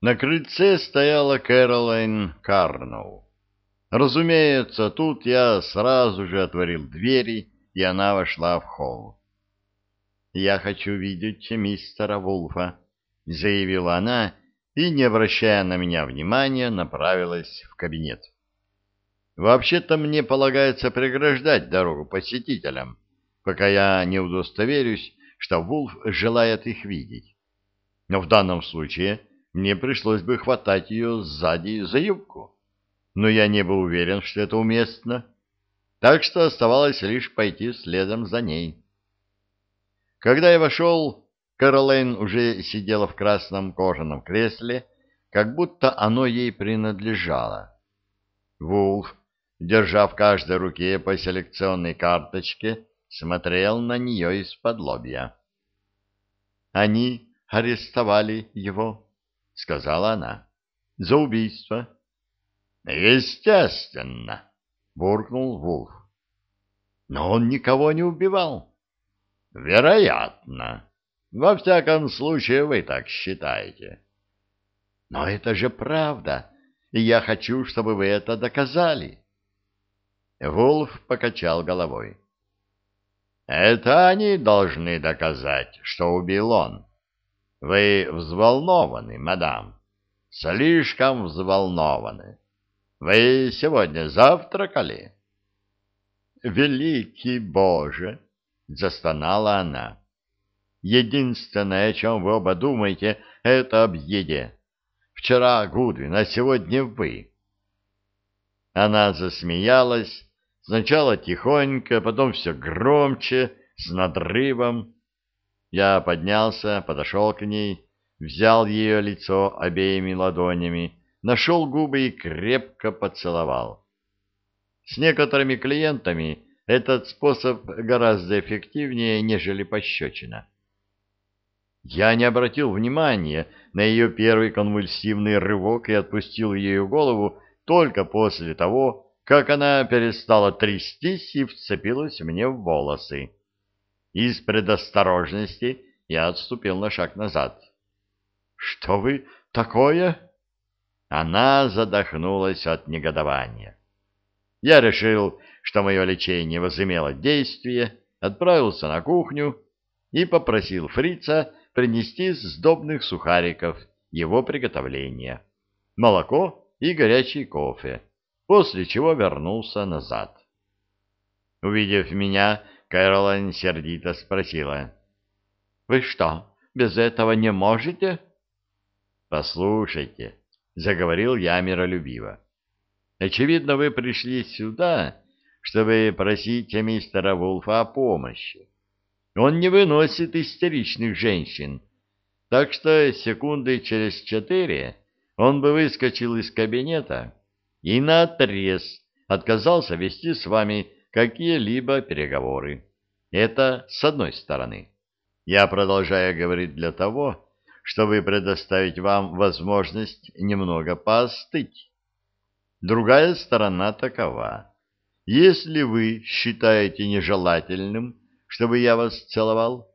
На крыльце стояла Кэролайн Карноу. Разумеется, тут я сразу же отворил двери, и она вошла в холл. «Я хочу видеть мистера Вулфа», — заявила она, и, не обращая на меня внимания, направилась в кабинет. «Вообще-то мне полагается преграждать дорогу посетителям, пока я не удостоверюсь, что Вулф желает их видеть. Но в данном случае мне пришлось бы хватать ее сзади за юбку. Но я не был уверен, что это уместно, так что оставалось лишь пойти следом за ней. Когда я вошел, Кэролайн уже сидела в красном кожаном кресле, как будто оно ей принадлежало. Вулф, держа в каждой руке по селекционной карточке, смотрел на нее из-под лобья. «Они арестовали его», — сказала она. — За убийство. — Естественно, — буркнул Вулф. — Но он никого не убивал. — Вероятно. Во всяком случае, вы так считаете. — Но это же правда, и я хочу, чтобы вы это доказали. Вулф покачал головой. — Это они должны доказать, что убил он. Вы взволнованы, мадам, слишком взволнованы. Вы сегодня завтракали? Великий Боже! Застонала она. Единственное, о чем вы оба думаете, это об еде. Вчера Гудвин, а сегодня вы. Она засмеялась, сначала тихонько, потом все громче, с надрывом. Я поднялся, подошел к ней, взял ее лицо обеими ладонями, нашел губы и крепко поцеловал. С некоторыми клиентами этот способ гораздо эффективнее, нежели пощечина. Я не обратил внимания на ее первый конвульсивный рывок и отпустил ее голову только после того, как она перестала трястись и вцепилась мне в волосы. Из предосторожности я отступил на шаг назад. «Что вы такое?» Она задохнулась от негодования. Я решил, что мое лечение возымело действие, отправился на кухню и попросил фрица принести сдобных сухариков его приготовления, молоко и горячий кофе, после чего вернулся назад. Увидев меня, Кэролайн сердито спросила. — Вы что, без этого не можете? — Послушайте, — заговорил я миролюбиво. — Очевидно, вы пришли сюда, чтобы просить мистера Вулфа о помощи. Он не выносит истеричных женщин, так что секунды через четыре он бы выскочил из кабинета и наотрез отказался вести с вами какие-либо переговоры. Это с одной стороны. Я продолжаю говорить для того, чтобы предоставить вам возможность немного поостыть. Другая сторона такова. Если вы считаете нежелательным, чтобы я вас целовал,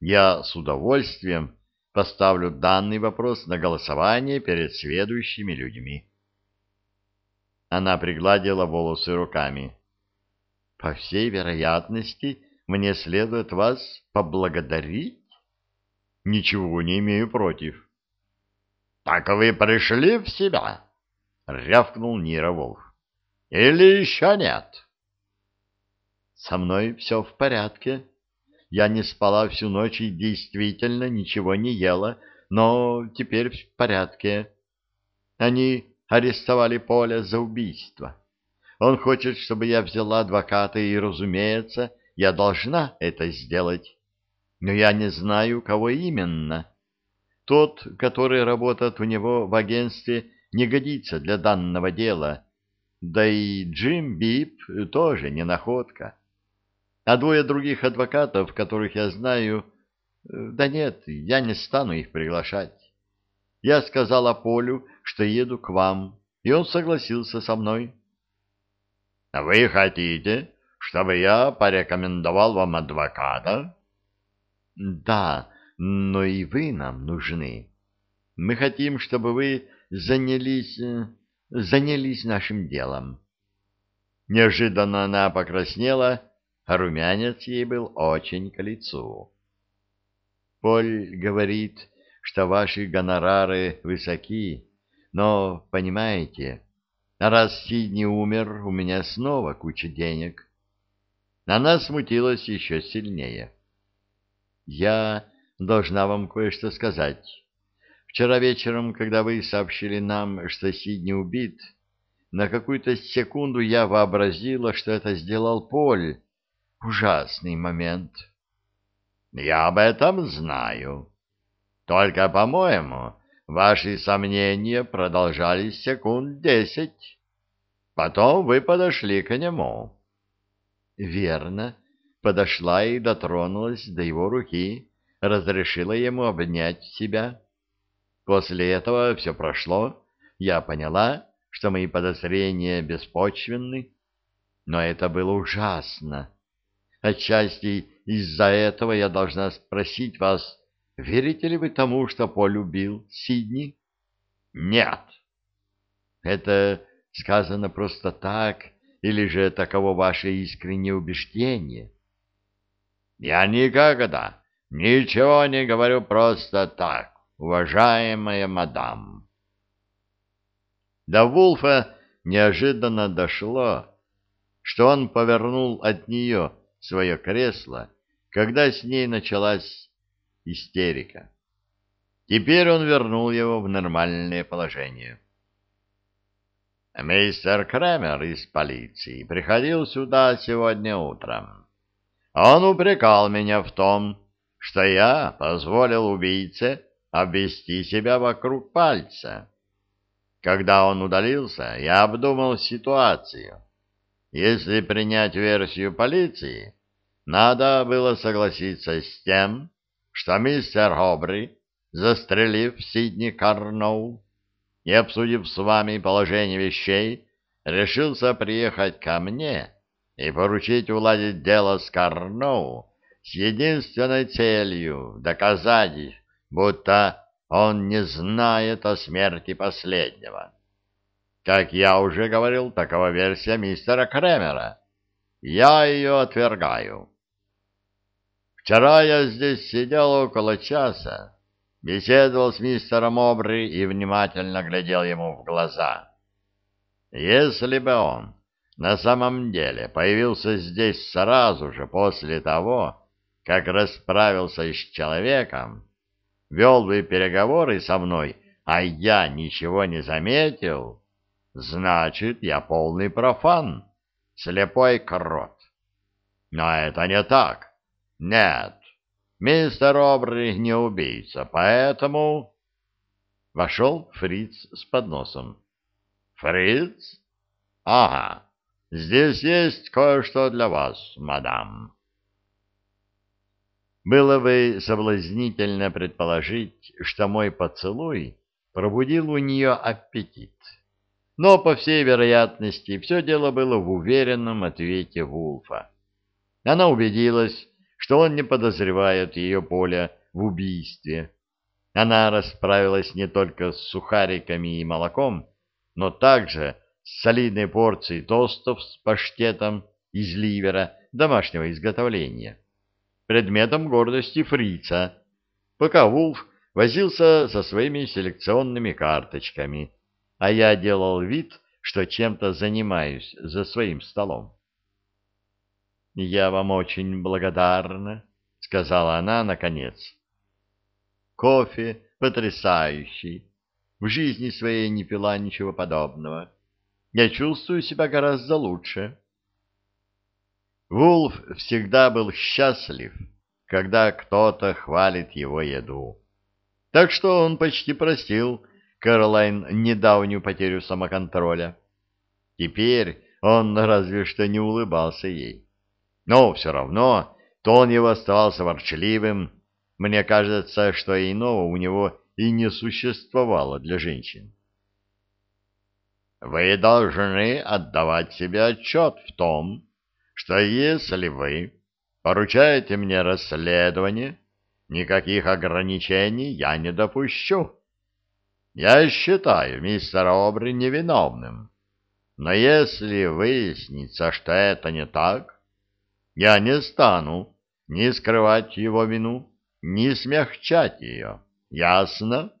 я с удовольствием поставлю данный вопрос на голосование перед следующими людьми. Она пригладила волосы руками. По всей вероятности, мне следует вас поблагодарить? Ничего не имею против. Так вы пришли в себя? Рявкнул Нира Волк. Или еще нет? Со мной все в порядке. Я не спала всю ночь и действительно ничего не ела, но теперь в порядке. Они арестовали Поля за убийство. Он хочет, чтобы я взяла адвоката, и, разумеется, я должна это сделать. Но я не знаю, кого именно. Тот, который работает у него в агентстве, не годится для данного дела. Да и Джим Бип тоже не находка. А двое других адвокатов, которых я знаю... Да нет, я не стану их приглашать. Я сказала Полю, что еду к вам, и он согласился со мной. — Вы хотите, чтобы я порекомендовал вам адвоката? — Да, но и вы нам нужны. Мы хотим, чтобы вы занялись... Э, занялись нашим делом. Неожиданно она покраснела, а румянец ей был очень к лицу. Поль говорит, что ваши гонорары высоки, но, понимаете, раз Сидни умер, у меня снова куча денег. Она смутилась еще сильнее. Я должна вам кое-что сказать. Вчера вечером, когда вы сообщили нам, что Сидни убит, на какую-то секунду я вообразила, что это сделал Поль. Ужасный момент. Я об этом знаю. Только, по-моему, ваши сомнения продолжались секунд десять. Потом вы подошли к нему. Верно. Подошла и дотронулась до его руки, разрешила ему обнять себя. После этого все прошло. Я поняла, что мои подозрения беспочвенны. Но это было ужасно. Отчасти из-за этого я должна спросить вас, верите ли вы тому, что Поль убил Сидни? Нет. Это сказано просто так, или же таково ваше искреннее убеждение? Я никогда ничего не говорю просто так, уважаемая мадам. До Вулфа неожиданно дошло, что он повернул от нее свое кресло, когда с ней началась истерика. Теперь он вернул его в нормальное положение. Мистер Кремер из полиции приходил сюда сегодня утром. Он упрекал меня в том, что я позволил убийце обвести себя вокруг пальца. Когда он удалился, я обдумал ситуацию. Если принять версию полиции, надо было согласиться с тем, что мистер Хобри, застрелив Сидни Карноу и, обсудив с вами положение вещей, решился приехать ко мне и поручить уладить дело с Карноу с единственной целью доказать, будто он не знает о смерти последнего. Как я уже говорил, такова версия мистера Кремера. Я ее отвергаю. Вчера я здесь сидел около часа, беседовал с мистером Обри и внимательно глядел ему в глаза. Если бы он на самом деле появился здесь сразу же после того, как расправился с человеком, вел бы переговоры со мной, а я ничего не заметил, Значит, я полный профан, слепой крот. Но это не так. Нет, мистер Обри не убийца, поэтому... Вошел Фриц с подносом. Фриц? Ага, здесь есть кое-что для вас, мадам. Было бы соблазнительно предположить, что мой поцелуй пробудил у нее аппетит. Но, по всей вероятности, все дело было в уверенном ответе Вулфа. Она убедилась, что он не подозревает ее поля в убийстве. Она расправилась не только с сухариками и молоком, но также с солидной порцией тостов с паштетом из ливера домашнего изготовления. Предметом гордости фрица, пока Вулф возился со своими селекционными карточками – а я делал вид, что чем-то занимаюсь за своим столом. «Я вам очень благодарна», — сказала она наконец. «Кофе потрясающий. В жизни своей не пила ничего подобного. Я чувствую себя гораздо лучше». Вулф всегда был счастлив, когда кто-то хвалит его еду. Так что он почти простил Кэролайн недавнюю потерю самоконтроля. Теперь он разве что не улыбался ей. Но все равно тон его оставался ворчливым. Мне кажется, что иного у него и не существовало для женщин. Вы должны отдавать себе отчет в том, что если вы поручаете мне расследование, никаких ограничений я не допущу. Я считаю мистера Обри невиновным. Но если выяснится, что это не так, я не стану ни скрывать его вину, ни смягчать ее. Ясно?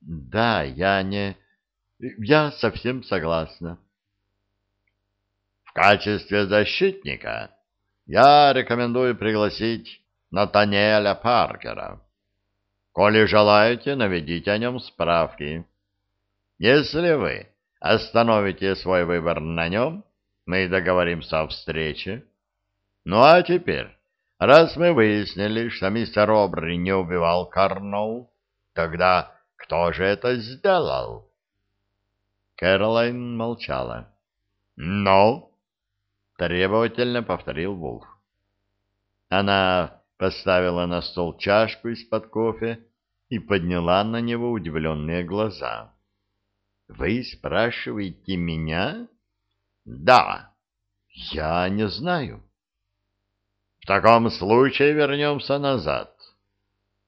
Да, я не... Я совсем согласна. В качестве защитника я рекомендую пригласить Натаниэля Паркера. Коли желаете, наведите о нем справки. Если вы остановите свой выбор на нем, мы договоримся о встрече. Ну а теперь, раз мы выяснили, что мистер Обри не убивал Карноу, тогда кто же это сделал? Кэролайн молчала. «Ну?» — требовательно повторил Вулф. Она поставила на стол чашку из-под кофе и подняла на него удивленные глаза. «Вы спрашиваете меня?» «Да». «Я не знаю». «В таком случае вернемся назад.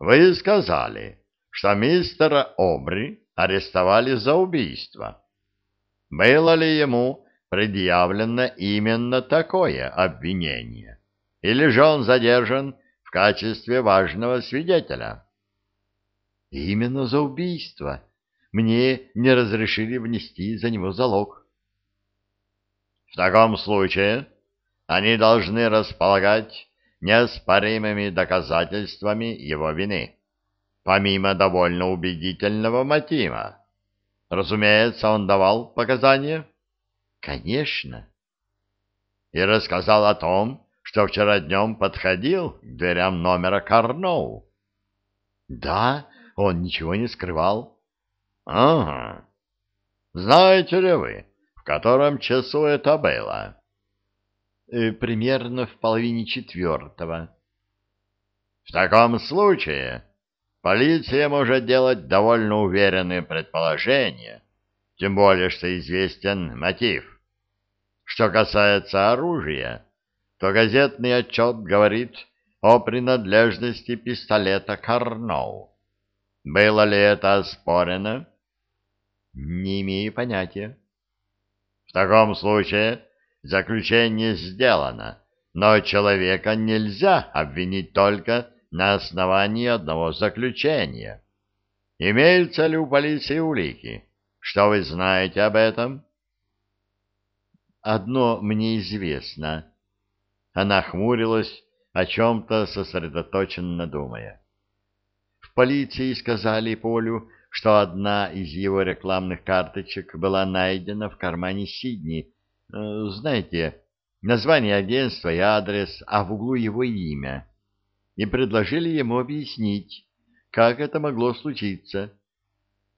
Вы сказали, что мистера Обри арестовали за убийство. Было ли ему предъявлено именно такое обвинение? Или же он задержан в качестве важного свидетеля? Именно за убийство. Мне не разрешили внести за него залог. В таком случае они должны располагать неоспоримыми доказательствами его вины, помимо довольно убедительного мотива. Разумеется, он давал показания? Конечно. И рассказал о том, что вчера днем подходил к дверям номера Карноу. Да, он ничего не скрывал. Ага. Знаете ли вы, в котором часу это было? Э, примерно в половине четвертого. В таком случае полиция может делать довольно уверенные предположения, тем более что известен мотив. Что касается оружия, то газетный отчет говорит о принадлежности пистолета Карноу. Было ли это оспорено? Не имею понятия. В таком случае заключение сделано, но человека нельзя обвинить только на основании одного заключения. Имеются ли у полиции улики? Что вы знаете об этом? Одно мне известно. Она хмурилась, о чем-то сосредоточенно думая. В полиции сказали Полю, что одна из его рекламных карточек была найдена в кармане Сидни. Э, знаете, название агентства и адрес, а в углу его имя. И предложили ему объяснить, как это могло случиться.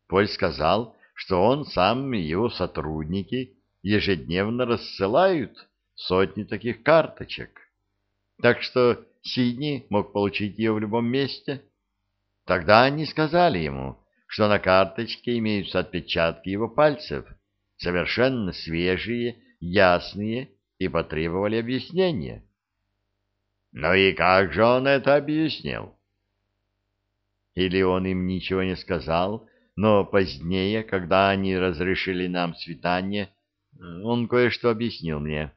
Поль сказал, что он сам и его сотрудники ежедневно рассылают сотни таких карточек. Так что Сидни мог получить ее в любом месте. Тогда они сказали ему, что на карточке имеются отпечатки его пальцев, совершенно свежие, ясные, и потребовали объяснения. Ну и как же он это объяснил? Или он им ничего не сказал, но позднее, когда они разрешили нам свидание, он кое-что объяснил мне.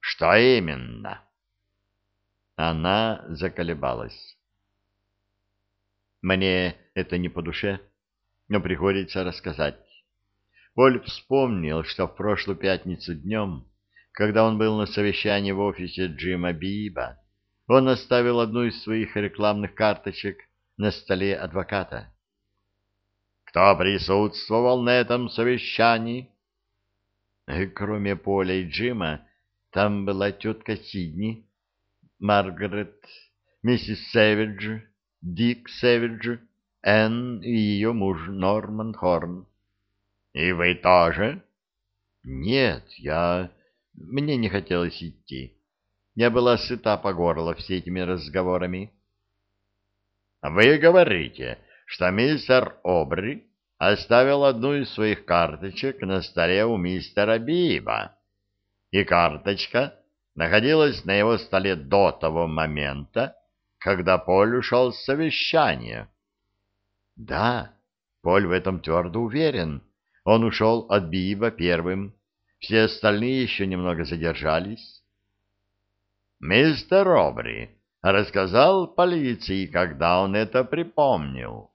Что именно? Она заколебалась. Мне это не по душе, но приходится рассказать. Поль вспомнил, что в прошлую пятницу днем, когда он был на совещании в офисе Джима Биба, он оставил одну из своих рекламных карточек на столе адвоката. Кто присутствовал на этом совещании? Кроме Поля и Джима, там была тетка Сидни, Маргарет, миссис Сэвидж, Дик Сэвидж, Энн и ее муж Норман Хорн. — И вы тоже? — Нет, я... Мне не хотелось идти. Я была сыта по горло все этими разговорами. — Вы говорите, что мистер Обри оставил одну из своих карточек на столе у мистера Биба, и карточка находилась на его столе до того момента, когда Поль ушел с совещания. Да, Поль в этом твердо уверен. Он ушел от Биба первым. Все остальные еще немного задержались. Мистер Робри рассказал полиции, когда он это припомнил.